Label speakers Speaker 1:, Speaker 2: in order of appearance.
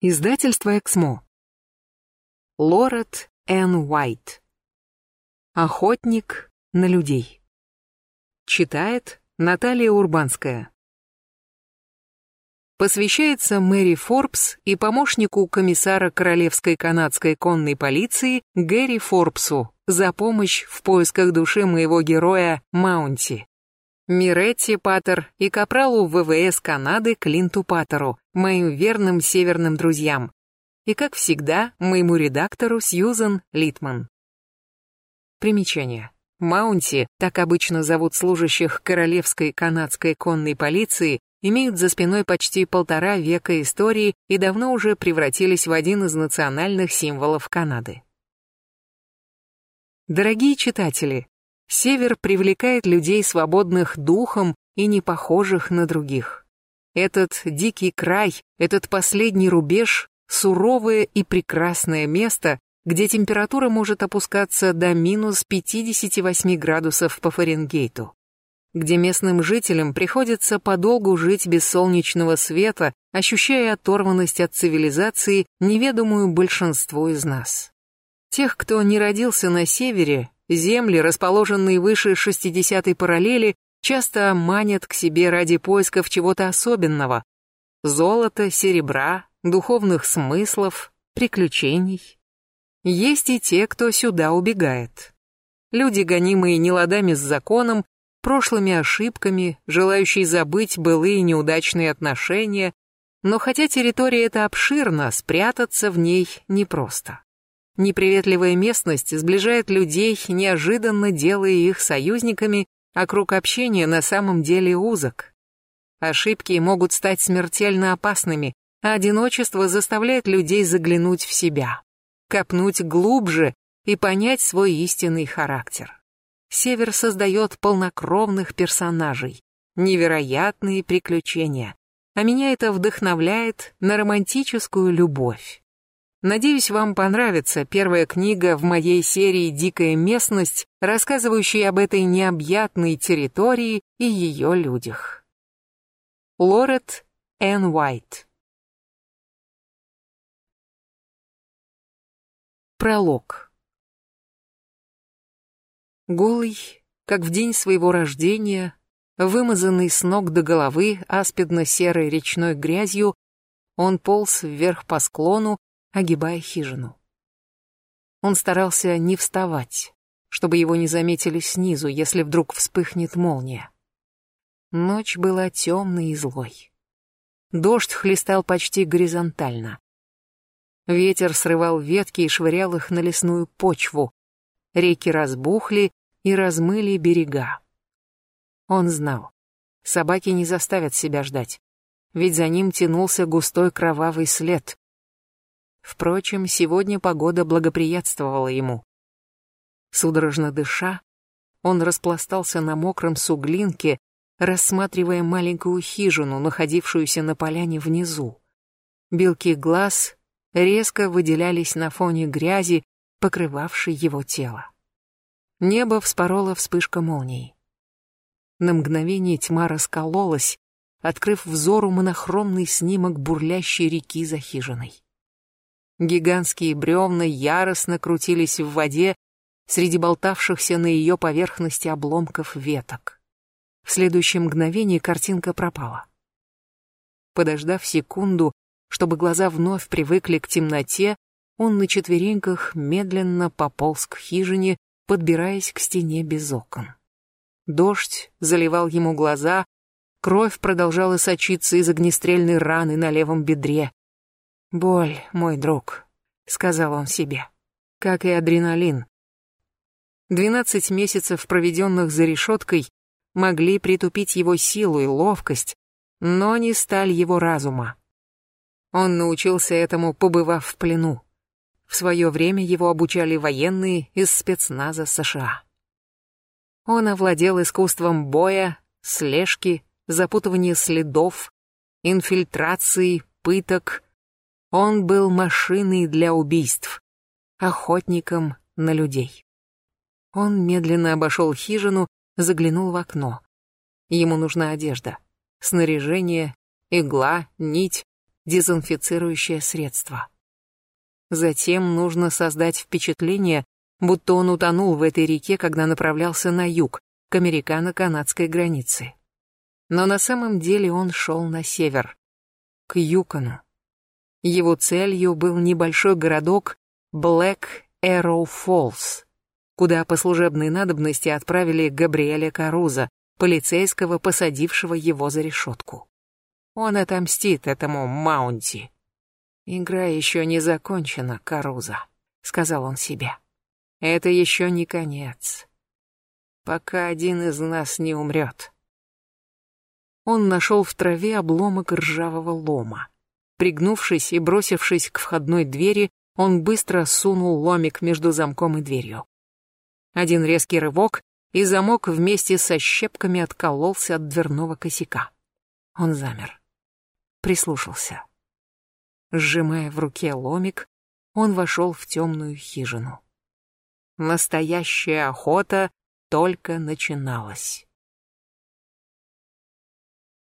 Speaker 1: Издательство «Эксмо». Лорет Н. Уайт. Охотник на людей. Читает Наталья Урбанская. Посвящается Мэри Форбс и помощнику комиссара Королевской канадской конной полиции Гэри Форбсу за помощь в поисках души моего героя Маунти. Миретти Паттер и капралу ВВС Канады Клинту Паттеру, моим верным северным друзьям. И, как всегда, моему редактору Сьюзан Литман. Примечание. Маунти, так обычно зовут служащих Королевской канадской конной полиции, имеют за спиной почти полтора века истории и давно уже превратились в один из национальных символов Канады. Дорогие читатели, Север привлекает людей, свободных духом и не похожих на других. Этот дикий край, этот последний рубеж — суровое и прекрасное место, где температура может опускаться до минус 58 градусов по Фаренгейту, где местным жителям приходится подолгу жить без солнечного света, ощущая оторванность от цивилизации, неведомую большинству из нас. Тех, кто не родился на севере, Земли, расположенные выше 60-й параллели, часто манят к себе ради поисков чего-то особенного. Золота, серебра, духовных смыслов, приключений. Есть и те, кто сюда убегает. Люди, гонимые неладами с законом, прошлыми ошибками, желающие забыть былые неудачные отношения, но хотя территория эта обширна, спрятаться в ней непросто. Неприветливая местность сближает людей, неожиданно делая их союзниками, а круг общения на самом деле узок. Ошибки могут стать смертельно опасными, а одиночество заставляет людей заглянуть в себя, копнуть глубже и понять свой истинный характер. Север создает полнокровных персонажей, невероятные приключения, а меня это вдохновляет на романтическую любовь. Надеюсь, вам понравится первая книга в моей серии «Дикая местность», рассказывающая об этой необъятной территории и ее людях. Лорет Н. Уайт Пролог Голый, как в день своего рождения, вымазанный с ног до головы аспидно-серой речной грязью, он полз вверх по склону, огибая хижину. Он старался не вставать, чтобы его не заметили снизу, если вдруг вспыхнет молния. Ночь была темной и злой. Дождь хлестал почти горизонтально. Ветер срывал ветки и швырял их на лесную почву. Реки разбухли и размыли берега. Он знал, собаки не заставят себя ждать, ведь за ним тянулся густой кровавый след, Впрочем, сегодня погода благоприятствовала ему. Судорожно дыша, он распластался на мокром суглинке, рассматривая маленькую хижину, находившуюся на поляне внизу. Белки глаз резко выделялись на фоне грязи, покрывавшей его тело. Небо вспорола вспышка молнии. На мгновение тьма раскололась, открыв взору монохромный снимок бурлящей реки за хижиной. Гигантские бревна яростно крутились в воде среди болтавшихся на ее поверхности обломков веток. В следующее мгновение картинка пропала. Подождав секунду, чтобы глаза вновь привыкли к темноте, он на четвереньках медленно пополз к хижине, подбираясь к стене без окон. Дождь заливал ему глаза, кровь продолжала сочиться из огнестрельной раны на левом бедре. «Боль, мой друг», — сказал он себе, — «как и адреналин». Двенадцать месяцев, проведенных за решеткой, могли притупить его силу и ловкость, но не сталь его разума. Он научился этому, побывав в плену. В свое время его обучали военные из спецназа США. Он овладел искусством боя, слежки, запутывания следов, инфильтрации, пыток, он был машиной для убийств, охотником на людей. Он медленно обошел хижину, заглянул в окно. Ему нужна одежда, снаряжение, игла, нить, дезинфицирующее средство. Затем нужно создать впечатление, будто он утонул в этой реке, когда направлялся на юг, к американо-канадской границе. Но на самом деле он шел на север, к Юкону. Его целью был небольшой городок Блэк Эроу Фоллс, куда по служебной надобности отправили Габриэля Каруза, полицейского, посадившего его за решетку. Он отомстит этому Маунти. Игра еще не закончена, Каруза, сказал он себе. Это еще не конец. Пока один из нас не умрет. Он нашел в траве обломок ржавого лома. Пригнувшись и бросившись к входной двери, он быстро сунул ломик между замком и дверью. Один резкий рывок, и замок вместе со щепками откололся от дверного косяка. Он замер. Прислушался. Сжимая в руке ломик, он вошел в темную хижину. Настоящая охота только начиналась.